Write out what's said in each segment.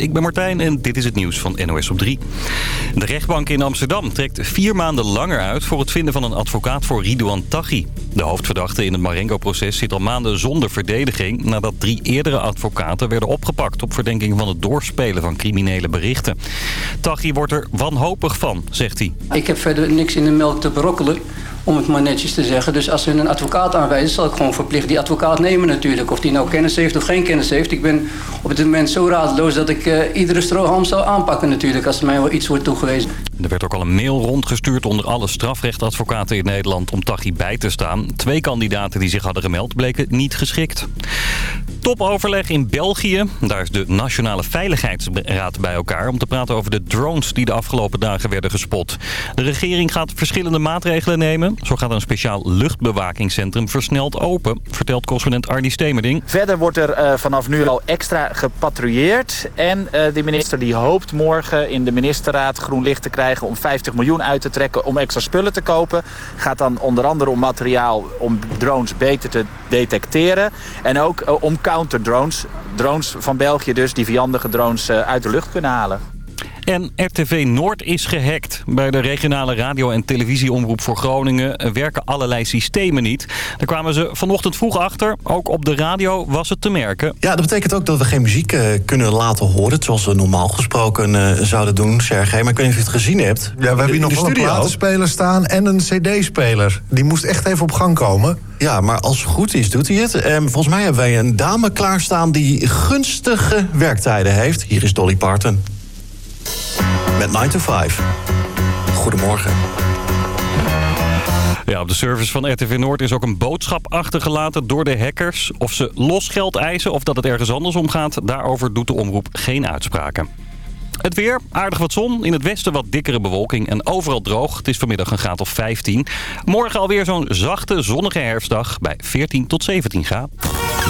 ik ben Martijn en dit is het nieuws van NOS op 3. De rechtbank in Amsterdam trekt vier maanden langer uit... voor het vinden van een advocaat voor Ridouan Taghi. De hoofdverdachte in het Marengo-proces zit al maanden zonder verdediging... nadat drie eerdere advocaten werden opgepakt... op verdenking van het doorspelen van criminele berichten. Taghi wordt er wanhopig van, zegt hij. Ik heb verder niks in de melk te brokkelen om het maar netjes te zeggen. Dus als ze een advocaat aanwijzen, zal ik gewoon verplicht die advocaat nemen natuurlijk. Of die nou kennis heeft of geen kennis heeft. Ik ben op dit moment zo raadloos dat ik uh, iedere strohalm zou aanpakken natuurlijk... als er mij wel iets wordt toegewezen. Er werd ook al een mail rondgestuurd onder alle strafrechtadvocaten in Nederland om Taghi bij te staan. Twee kandidaten die zich hadden gemeld bleken niet geschikt. Topoverleg in België. Daar is de Nationale Veiligheidsraad bij elkaar om te praten over de drones die de afgelopen dagen werden gespot. De regering gaat verschillende maatregelen nemen. Zo gaat een speciaal luchtbewakingscentrum versneld open, vertelt correspondent Arnie Stemerding. Verder wordt er uh, vanaf nu al extra gepatrouilleerd. En uh, de minister die hoopt morgen in de ministerraad groen licht te krijgen om 50 miljoen uit te trekken om extra spullen te kopen. Gaat dan onder andere om materiaal om drones beter te detecteren. En ook uh, om counterdrones, drones van België dus, die vijandige drones uit de lucht kunnen halen. En RTV Noord is gehackt. Bij de regionale radio- en televisieomroep voor Groningen werken allerlei systemen niet. Daar kwamen ze vanochtend vroeg achter. Ook op de radio was het te merken. Ja, dat betekent ook dat we geen muziek uh, kunnen laten horen... zoals we normaal gesproken uh, zouden doen, Sergej. Maar ik weet niet of je het gezien hebt. Ja, we hebben hier nog wel een platenspeler staan en een cd-speler. Die moest echt even op gang komen. Ja, maar als het goed is, doet hij het. En volgens mij hebben wij een dame klaarstaan die gunstige werktijden heeft. Hier is Dolly Parton met 9 to 5. Goedemorgen. Ja, op de service van RTV Noord is ook een boodschap achtergelaten door de hackers. Of ze losgeld eisen of dat het ergens anders om gaat, daarover doet de omroep geen uitspraken. Het weer, aardig wat zon. In het westen wat dikkere bewolking en overal droog. Het is vanmiddag een graad of 15. Morgen alweer zo'n zachte, zonnige herfstdag bij 14 tot 17 graden.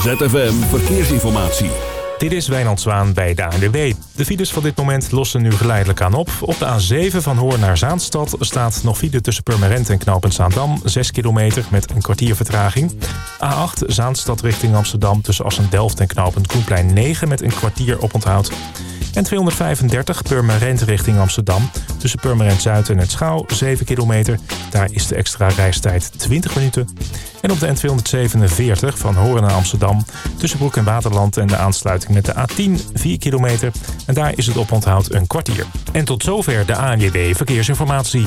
ZFM Verkeersinformatie. Dit is Wijnand Zwaan bij de ANWB. De files van dit moment lossen nu geleidelijk aan op. Op de A7 van Hoorn naar Zaanstad staat nog file tussen Purmerend en Knopend Zaandam. 6 kilometer met een kwartier vertraging. A8 Zaanstad richting Amsterdam tussen Assen-Delft en Knopend Koenplein 9 met een kwartier oponthoud. En 235 Purmerend richting Amsterdam. Tussen Purmerend Zuid en het Schouw 7 kilometer. Daar is de extra reistijd 20 minuten. En op de N247 van Horen naar Amsterdam. Tussen Broek en Waterland en de aansluiting met de A10 4 kilometer. En daar is het oponthoud een kwartier. En tot zover de ANJB Verkeersinformatie.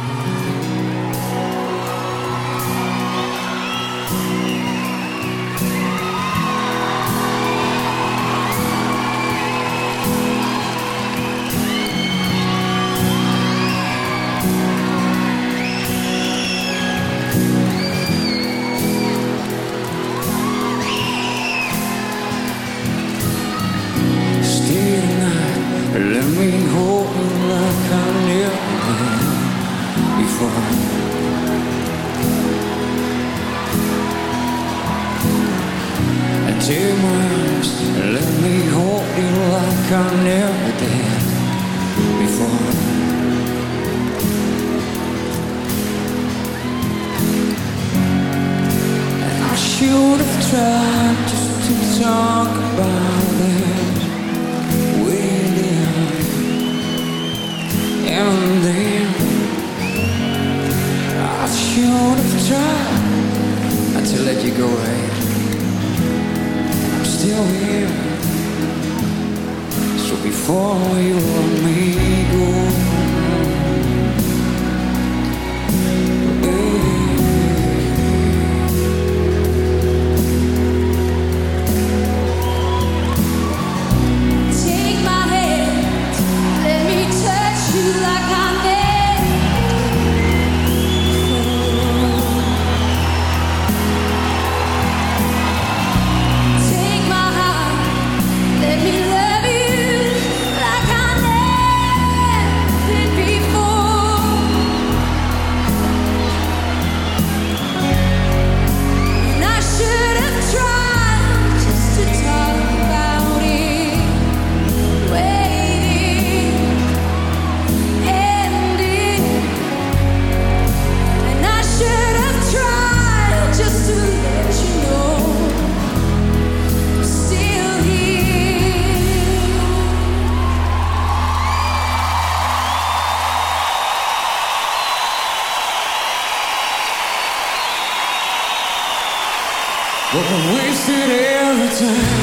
time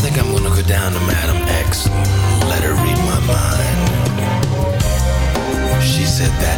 think I'm gonna go down to Madam X let her read my mind. She said that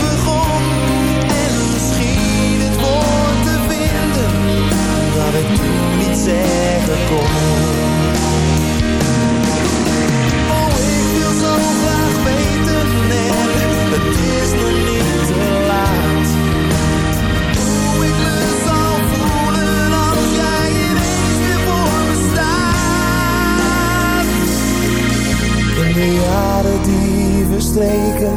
Begon en misschien het woord te vinden dat ik toen niet zeggen kon. Oh, ik wil zo graag weten, nee, het is nog niet te laat hoe ik me zal voelen als jij er eens weer voor me staat. De jaren die verstreken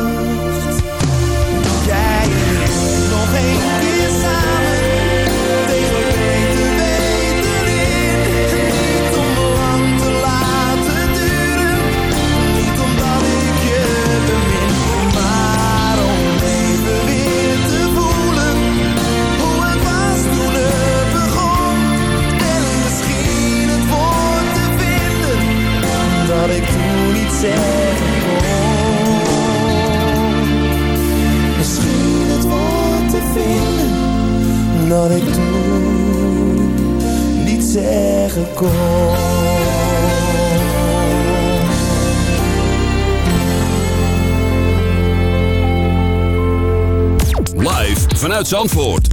uit Zandvoort.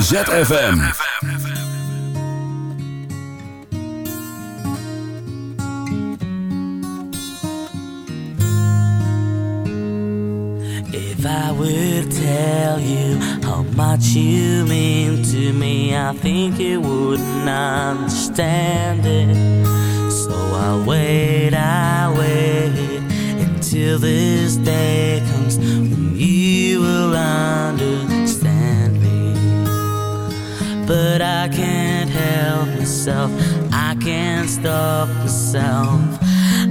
ZFM. If I would tell you how much you mean to me, I think you wouldn't understand it. So I wait, I wait until this day I can't help myself. I can't stop myself.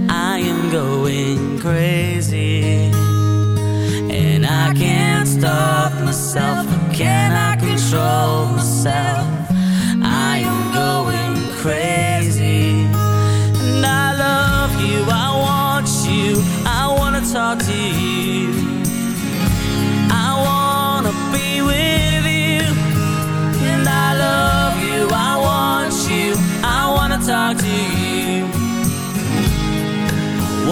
I am going crazy. And I can't stop myself. Can I control myself?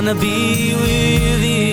wanna be with you.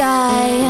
Sky.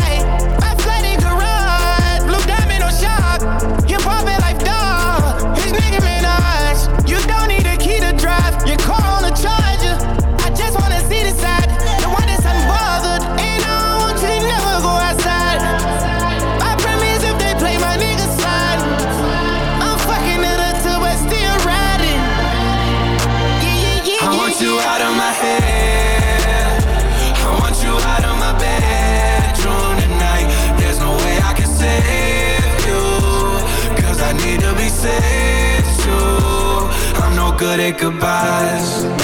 Good goodbyes.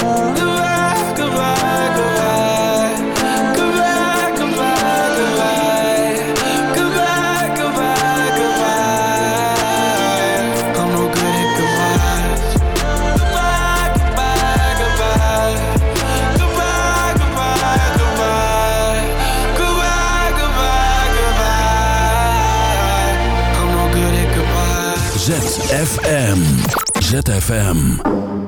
ZFM. ZFM.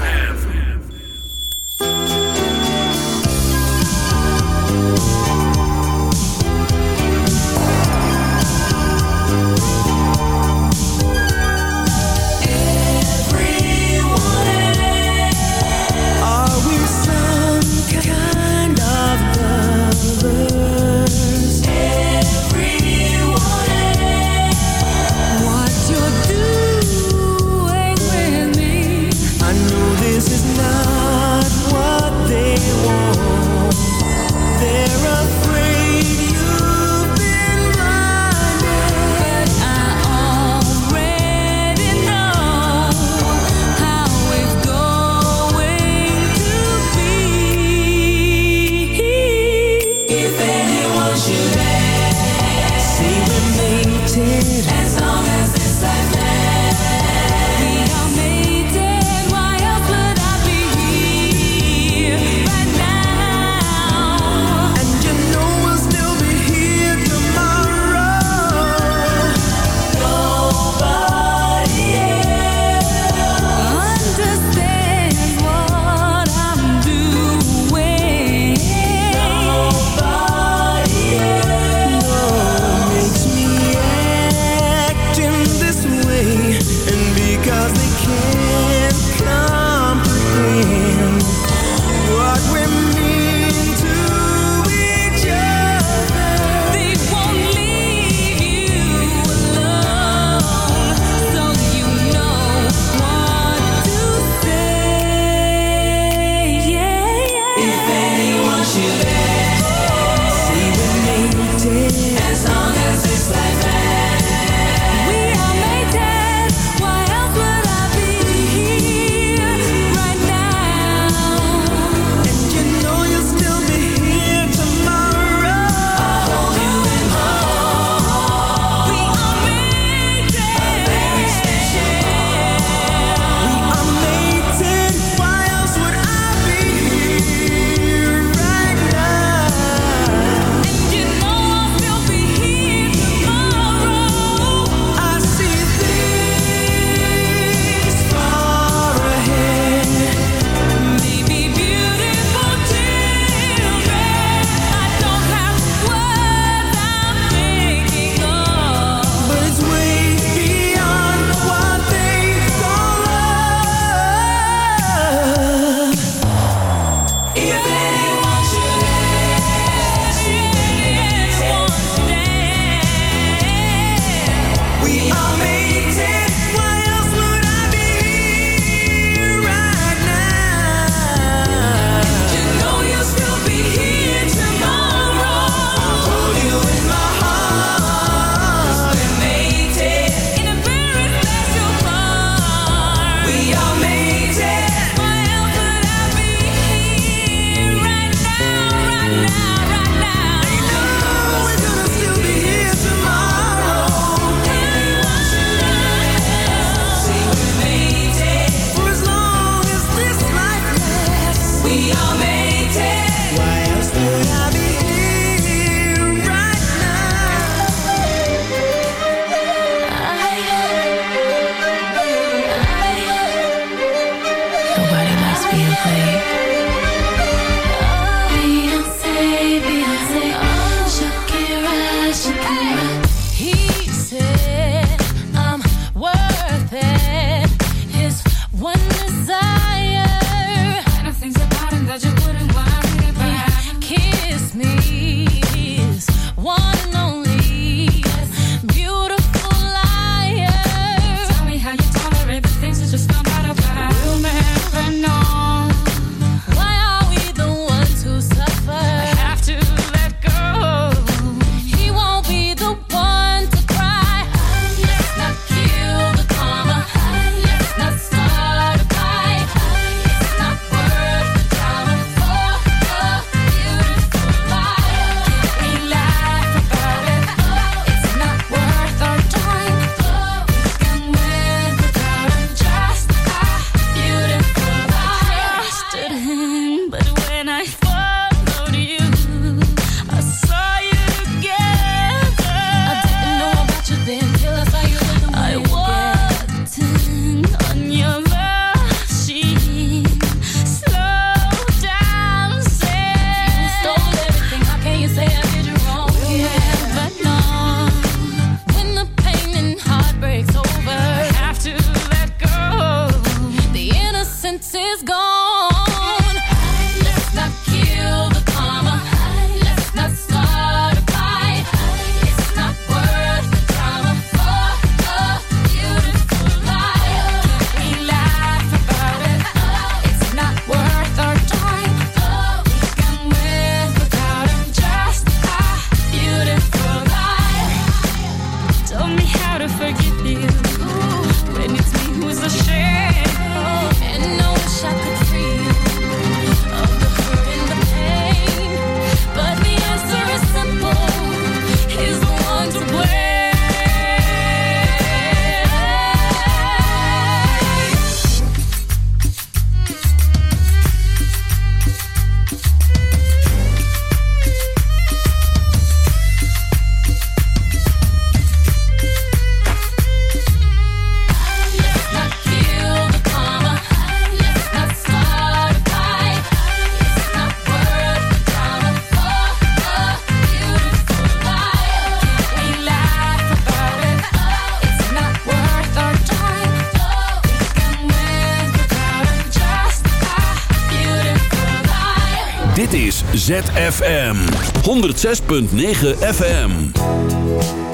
ZFM 106.9 FM.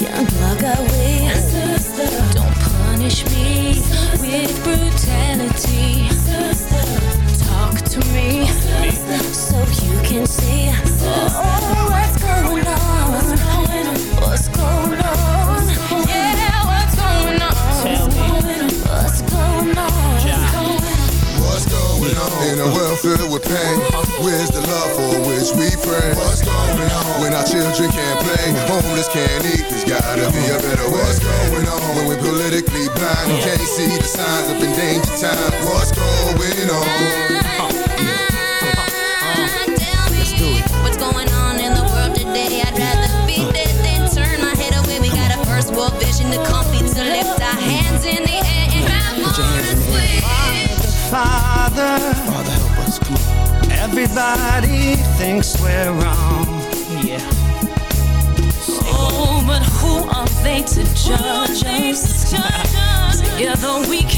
Yeah. We're wrong. Yeah. Oh, but who are they to judge us? Together we can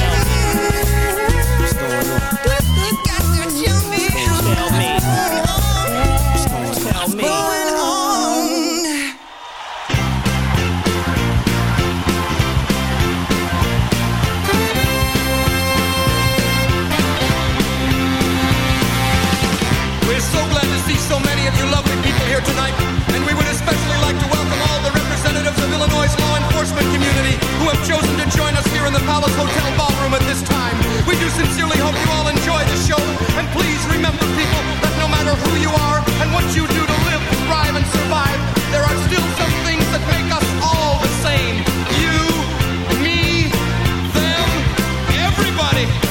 Have chosen to join us here in the Palace Hotel ballroom at this time. We do sincerely hope you all enjoy the show, and please remember, people, that no matter who you are and what you do to live, thrive, and survive, there are still some things that make us all the same. You, me, them, everybody. Everybody.